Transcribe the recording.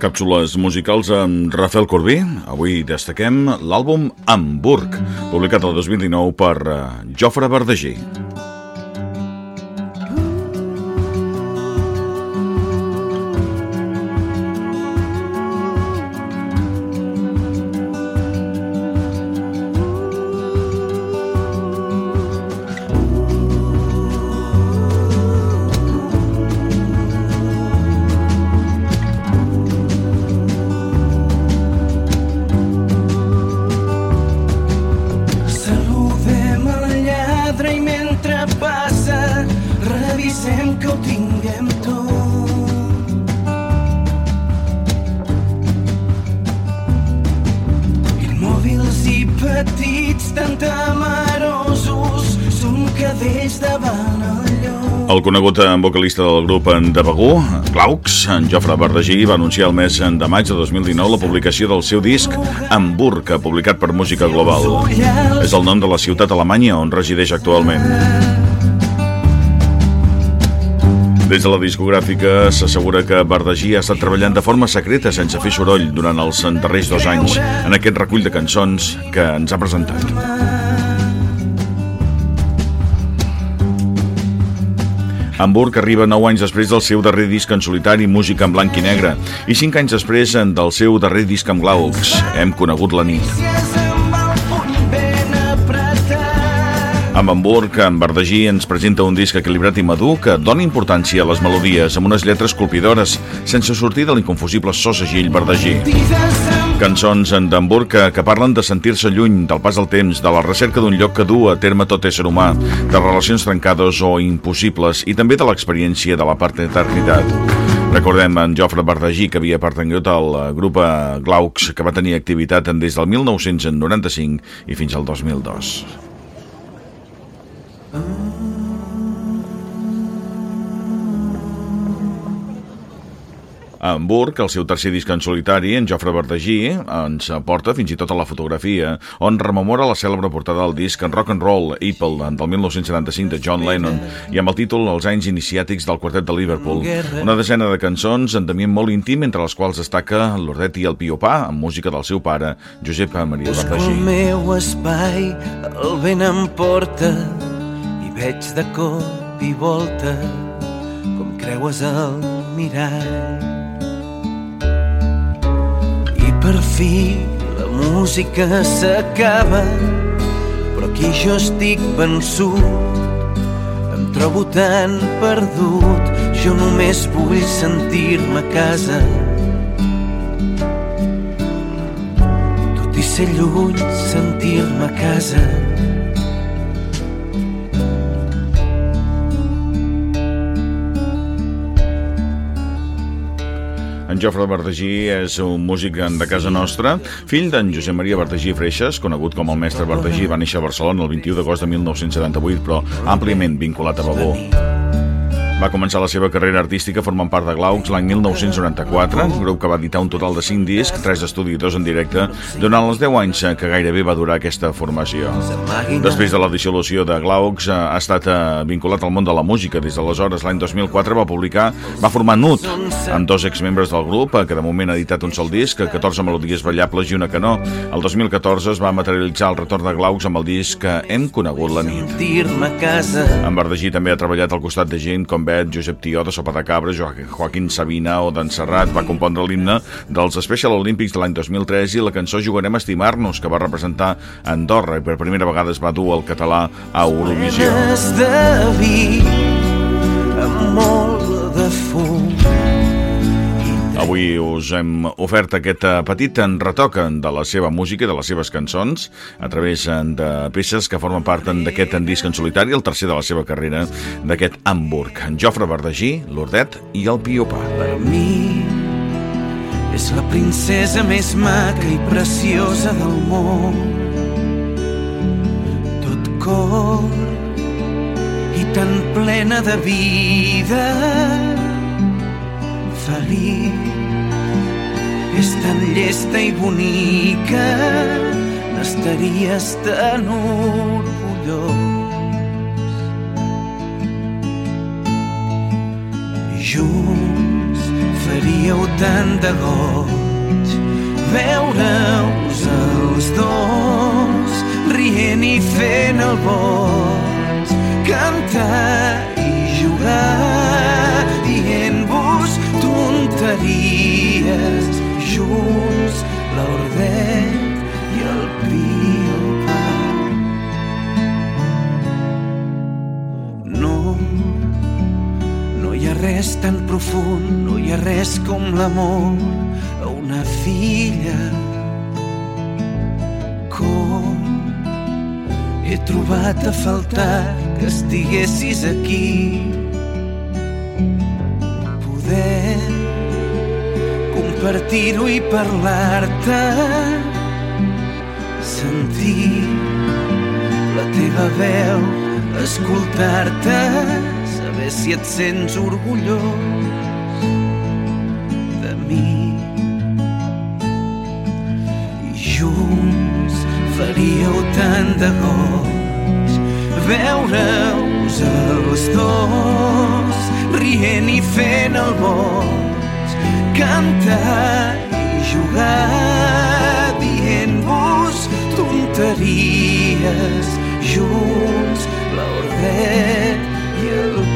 Càpsules musicals amb Rafael Corbí. Avui destaquem l'àlbum Hamburg, publicat el 2019 per eh, Jofre Verdegí. Revisem que ho tinguem tot. Immòbils i petits, tan temerosos, som cadells davant el. El conegut vocalista del grup de Begú, Glaucs, en Jofre Verdegí, va anunciar el mes de maig de 2019 la publicació del seu disc Hamburg, publicat per Música Global. És el nom de la ciutat alemanya on resideix actualment. Des de la discogràfica s'assegura que Verdegí ha estat treballant de forma secreta sense fer soroll durant els darrers dos anys en aquest recull de cançons que ens ha presentat. Hamburg arriba 9 anys després del seu darrer disc en solitari, música en blanc i negre, i 5 anys després del seu darrer disc amb Glaucs, Hem conegut la nit. Amb Hamburg, en Verdegí ens presenta un disc equilibrat i madur que dona importància a les melodies amb unes lletres colpidores, sense sortir de l'inconfusible so segill amb Cançons en d'Hamburg que, parlen de sentir-se lluny, del pas del temps, de la recerca d'un lloc que du a terme tot ésser humà, de relacions trencades o impossibles i també de l'experiència de la part d'eternitat. Recordem en Jofre Verdegí, que havia pertangut al grup eh, Glaucs, que va tenir activitat des del 1995 i fins al 2002. A Hamburg, el seu tercer disc en solitari, en Jofre Verdegí, ens porta fins i tot a la fotografia, on rememora la cèlebre portada del disc en rock and roll Apple del 1975 de John Lennon i amb el títol Els anys iniciàtics del quartet de Liverpool. Una desena de cançons en d'ambient molt íntim, entre les quals destaca l'Ordet i el Piopà, amb música del seu pare, Josep Maria Busco el meu espai, el vent em porta veig de cop i volta com creues el mirall. I per fi la música s'acaba, però aquí jo estic vençut. Em trobo tan perdut, jo només vull sentir-me a casa. tot i ser lluny, sentir-me a casa. Jofre Verdegí és un músic de casa nostra, fill d'en Josep Maria Verdegí Freixas, conegut com el mestre Verdegí, va néixer a Barcelona el 21 d'agost de 1978, però àmpliament vinculat a Begó. Va començar la seva carrera artística formant part de Glaucs l'any 1994, un grup que va editar un total de 5 discs, 3 d'estudi i 2 en directe, durant els 10 anys que gairebé va durar aquesta formació. Després de la dissolució de Glaucs, eh, ha estat eh, vinculat al món de la música. Des d'aleshores, l'any 2004, va publicar, va formar Nut, amb dos exmembres del grup, eh, que de moment ha editat un sol disc, 14 melodies ballables i una que no. El 2014 es va materialitzar el retorn de Glaucs amb el disc hem conegut la nit. En Verdegí també ha treballat al costat de gent com Bet, Josep Tió, de Sopa de Cabra, Jo- Joaquín Sabina o d'en Serrat. Va compondre l'himne dels Special Olímpics de l'any 2003 i la cançó Jugarem a estimar-nos, que va representar Andorra i per primera vegada es va dur el català a Eurovisió. Avui us hem ofert aquest eh, petit retoc de la seva música i de les seves cançons a través eh, de peces que formen part d'aquest disc en solitari, el tercer de la seva carrera, d'aquest Hamburg. En Jofre Verdegí, l'Ordet i el Piopà. Per mi és la princesa més maca i preciosa del món. Tot cor i tan plena de vida. Feliç, és tan llesta i bonica, n'estaries tan orgullós. Junts faríeu tant de goig veure-us els dos rient i fent el boig cantar i jugar dient-vos tonteries junts l'ordet i el piopar. No, no hi ha res tan profund, no hi ha res com l'amor a una filla. Com he trobat a faltar que estiguessis aquí. Compartir-ho i parlar-te. Sentir la teva veu escoltar-te saber si et sents orgullós de mi. I junts faríeu tant de goig veure-us els dos rient i fent el boig cantar i jugar dient-vos tonteries junts l'ordet i el